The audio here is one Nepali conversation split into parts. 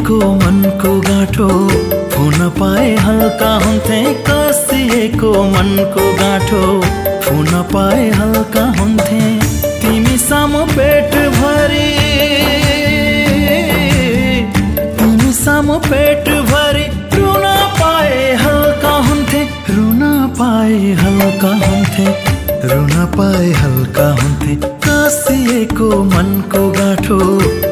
मनको गाँठो। फुन पाए हल्का हुन्थे कसिएको मनको गाँठो। फुन पाए हल्का हुन्थे तिमी सामु पेट भरी। तिमी सामु पेट भरी रुन पाए हल्का हुन्थे रुन पाए हल्का हुन्थे रुन पाए हल्का हुन्थे। कसिएको मनको गाँठो।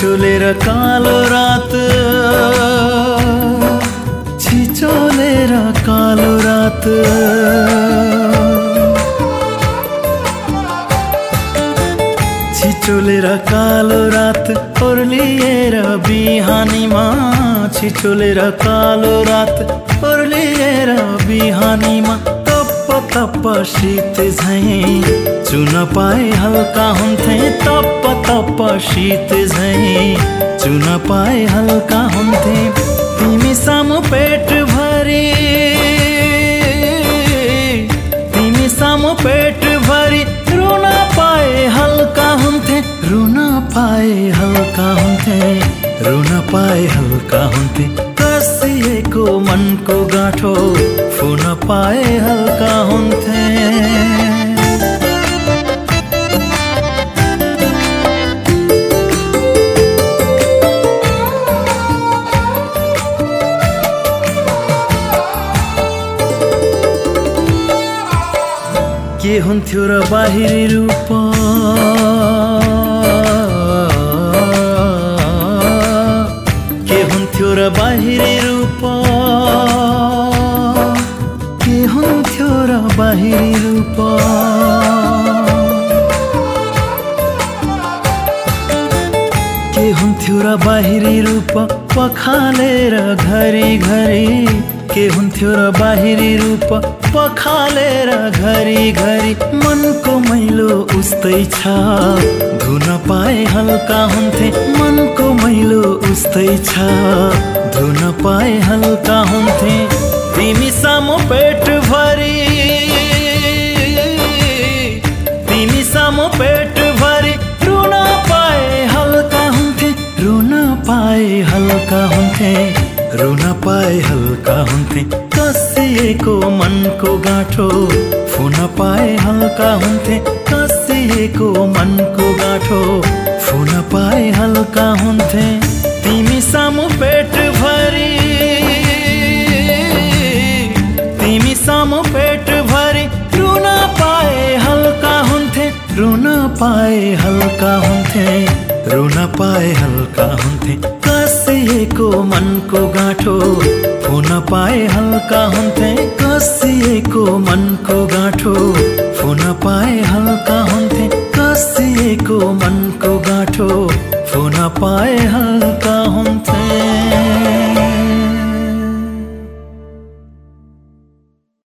চুলের কালো রাত। ছিচলের কালো রাত। ছিচলেরা কালো রাত করলি এরা বিহানি মা। ছিচলেরা কালো রাত করলি এরা বিহানি মা। तप्प तप्प शीत झैँ। चुन पाए हल्का हुन्थे तप्प तप्प शीत झैँ। चुन पाए हल्का हुन्थे तिमी सामु पेट भरी। तिमी सामु पेट भरी। रुन पाए हल्का हुन्थे रुन पाए हल्का हुन्थे। रुन पाए हल्का हुन्थे। कसिएको मनको गाँठो फुन पाए हल्का हुन्थे। के हुन्थ्यो र बाहिरी रूप? बाहिरी रूप। के हुन्थ्यो र बाहिरी रूप? पखालेर घरी घरी। के हुन्थ्यो र बाहिरी रूप? पखालेर घरी घरी। मनको मैलो उस्तै छ। धुन पाए हल्का हुन्थे। मनको मैलो उस्तै छ। धुन पाए हल्का हुन्थे। तिमी सामु पेट भरी हुन्थे रुन पाए हल्का हुन्थे। कसिएको मनको गाँठो फुन पाए हल्का हुन्थे। कसिएको मनको गाँठो फुन पाए हल्का हुन्थे। तिमी सामु पेट भरी तिमी सामु पेट भरी रुन पाए हल्का हुन्थे। रुन पाए हल्का हुन्थे रुन पाए हल्का हुन्थे। कसिएको मनको गाँठो फुन पाए हल्का हुन्थे कसिएको मनको गाँठो फुन पाए हल्का हुन्थे कसिएको मनको गाँठो फुन पाए हल्का